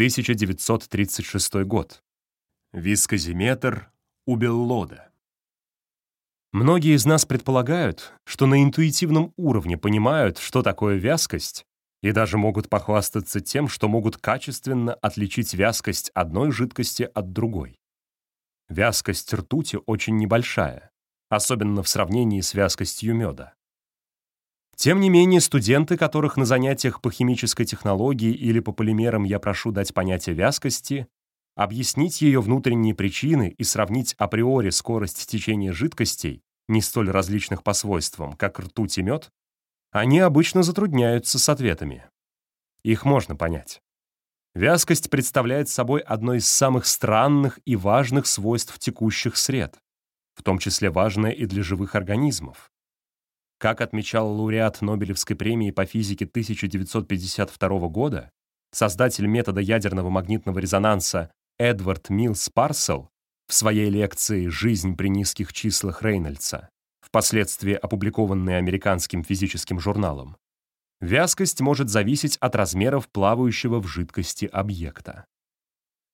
1936 год. Вискозиметр у Беллода. Многие из нас предполагают, что на интуитивном уровне понимают, что такое вязкость, и даже могут похвастаться тем, что могут качественно отличить вязкость одной жидкости от другой. Вязкость ртути очень небольшая, особенно в сравнении с вязкостью меда. Тем не менее, студенты, которых на занятиях по химической технологии или по полимерам я прошу дать понятие вязкости, объяснить ее внутренние причины и сравнить априори скорость течения жидкостей, не столь различных по свойствам, как ртуть и мед, они обычно затрудняются с ответами. Их можно понять. Вязкость представляет собой одно из самых странных и важных свойств текущих сред, в том числе важное и для живых организмов. Как отмечал лауреат Нобелевской премии по физике 1952 года, создатель метода ядерного магнитного резонанса Эдвард Милс Парсел в своей лекции «Жизнь при низких числах Рейнольдса», впоследствии опубликованной американским физическим журналом, вязкость может зависеть от размеров плавающего в жидкости объекта.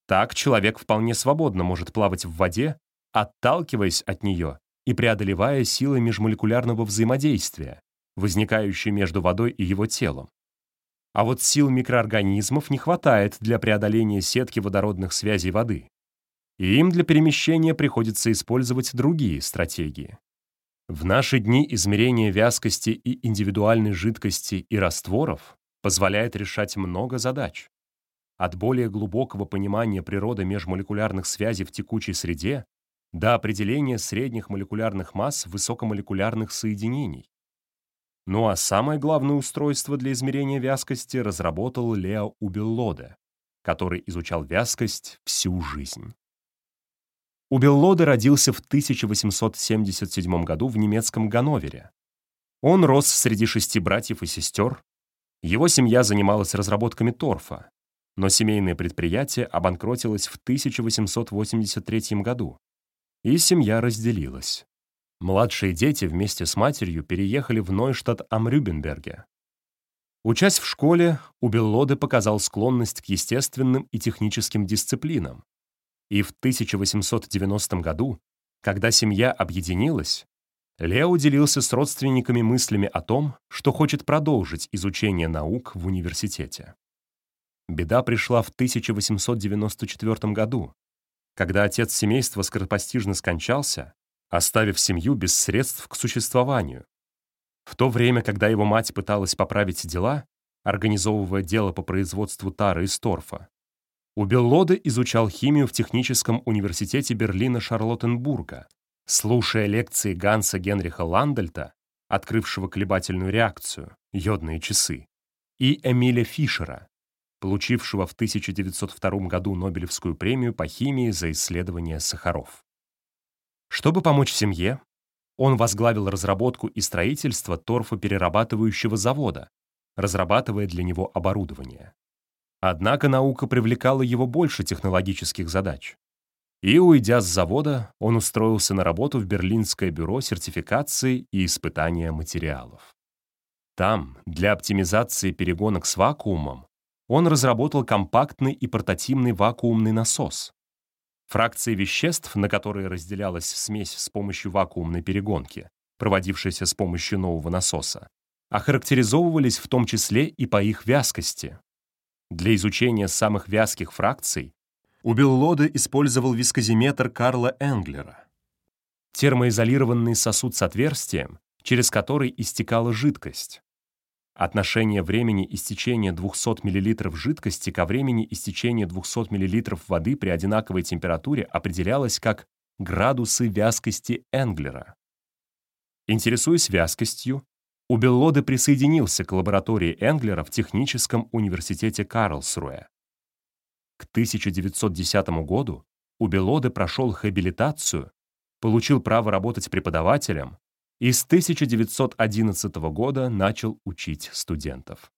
Так человек вполне свободно может плавать в воде, отталкиваясь от нее и преодолевая силы межмолекулярного взаимодействия, возникающие между водой и его телом. А вот сил микроорганизмов не хватает для преодоления сетки водородных связей воды. И им для перемещения приходится использовать другие стратегии. В наши дни измерение вязкости и индивидуальной жидкости и растворов позволяет решать много задач. От более глубокого понимания природы межмолекулярных связей в текучей среде до определения средних молекулярных масс высокомолекулярных соединений. Ну а самое главное устройство для измерения вязкости разработал Лео Убеллоде, который изучал вязкость всю жизнь. Убеллоде родился в 1877 году в немецком Ганновере. Он рос среди шести братьев и сестер. Его семья занималась разработками торфа, но семейное предприятие обанкротилось в 1883 году, и семья разделилась. Младшие дети вместе с матерью переехали в Нойштадт am Рюбенберге. Учась в школе, Убеллоде показал склонность к естественным и техническим дисциплинам. И в 1890 году, когда семья объединилась, Лео делился с родственниками мыслями о том, что хочет продолжить изучение наук в университете. Беда пришла в 1894 году, когда отец семейства скоропостижно скончался, оставив семью без средств к существованию. В то время, когда его мать пыталась поправить дела, организовывая дело по производству тары из торфа, Убеллоде изучал химию в Техническом университете Берлина-Шарлоттенбурга, слушая лекции Ганса Генриха Ландельта, открывшего колебательную реакцию, йодные часы, и Эмиля Фишера, получившего в 1902 году Нобелевскую премию по химии за исследование сахаров. Чтобы помочь семье, он возглавил разработку и строительство торфоперерабатывающего завода, разрабатывая для него оборудование. Однако наука привлекала его больше технологических задач. И, уйдя с завода, он устроился на работу в Берлинское бюро сертификации и испытания материалов. Там, для оптимизации перегонок с вакуумом, он разработал компактный и портативный вакуумный насос. Фракции веществ, на которые разделялась смесь с помощью вакуумной перегонки, проводившейся с помощью нового насоса, охарактеризовывались в том числе и по их вязкости. Для изучения самых вязких фракций Убеллоде использовал вискозиметр Карла Энглера. Термоизолированный сосуд с отверстием, через который истекала жидкость. Отношение времени истечения 200 мл жидкости ко времени истечения 200 мл воды при одинаковой температуре определялось как градусы вязкости Энглера. Интересуясь вязкостью, Убеллоде присоединился к лаборатории Энглера в Техническом университете Карлсруэ. К 1910 году Убеллоде прошел хабилитацию, получил право работать преподавателем и с 1911 года начал учить студентов.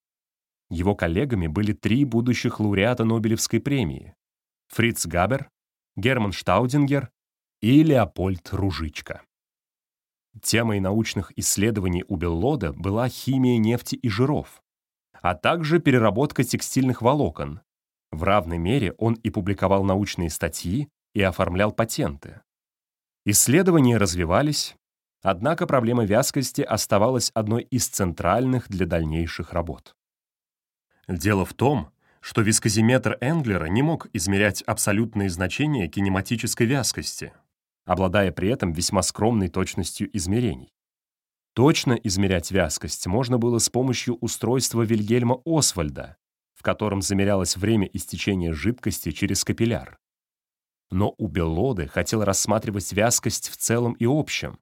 Его коллегами были три будущих лауреата Нобелевской премии — Фриц Габер, Герман Штаудингер и Леопольд Ружичка. Темой научных исследований у Беллода была химия нефти и жиров, а также переработка текстильных волокон, В равной мере он и публиковал научные статьи, и оформлял патенты. Исследования развивались, однако проблема вязкости оставалась одной из центральных для дальнейших работ. Дело в том, что вискозиметр Энглера не мог измерять абсолютные значения кинематической вязкости, обладая при этом весьма скромной точностью измерений. Точно измерять вязкость можно было с помощью устройства Вильгельма Освальда, в котором замерялось время истечения жидкости через капилляр. Но у Беллоды хотел рассматривать вязкость в целом и общем,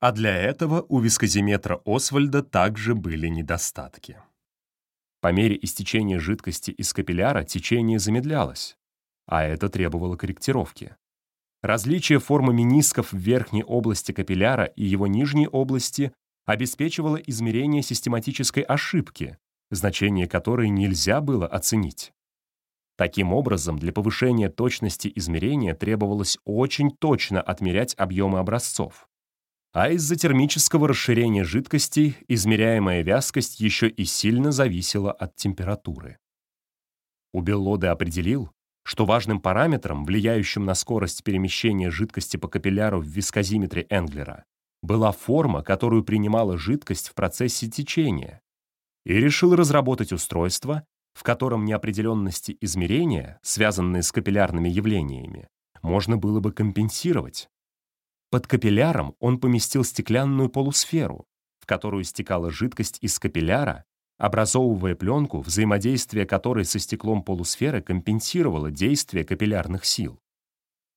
а для этого у вискозиметра Освальда также были недостатки. По мере истечения жидкости из капилляра течение замедлялось, а это требовало корректировки. Различие формы менисков в верхней области капилляра и его нижней области обеспечивало измерение систематической ошибки, значение которой нельзя было оценить. Таким образом, для повышения точности измерения требовалось очень точно отмерять объемы образцов а из-за термического расширения жидкостей измеряемая вязкость еще и сильно зависела от температуры. У Беллоде определил, что важным параметром, влияющим на скорость перемещения жидкости по капилляру в вискозиметре Энглера, была форма, которую принимала жидкость в процессе течения, и решил разработать устройство, в котором неопределенности измерения, связанные с капиллярными явлениями, можно было бы компенсировать, под капилляром он поместил стеклянную полусферу, в которую стекала жидкость из капилляра, образовывая пленку, взаимодействие которой со стеклом полусферы компенсировало действие капиллярных сил.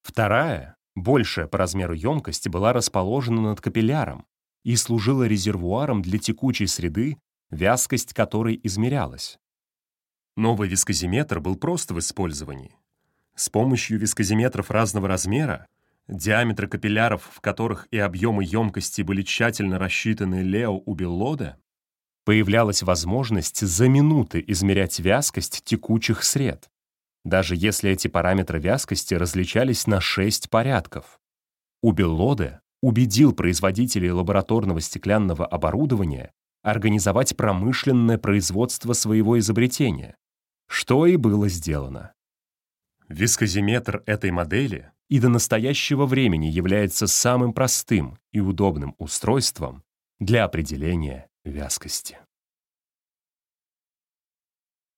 Вторая, большая по размеру емкость, была расположена над капилляром и служила резервуаром для текучей среды, вязкость которой измерялась. Новый вискозиметр был прост в использовании. С помощью вискозиметров разного размера диаметры капилляров, в которых и объемы емкости были тщательно рассчитаны Лео у Беллода, появлялась возможность за минуты измерять вязкость текучих сред, даже если эти параметры вязкости различались на 6 порядков. У Беллоде убедил производителей лабораторного стеклянного оборудования организовать промышленное производство своего изобретения, что и было сделано. Вискозиметр этой модели и до настоящего времени является самым простым и удобным устройством для определения вязкости.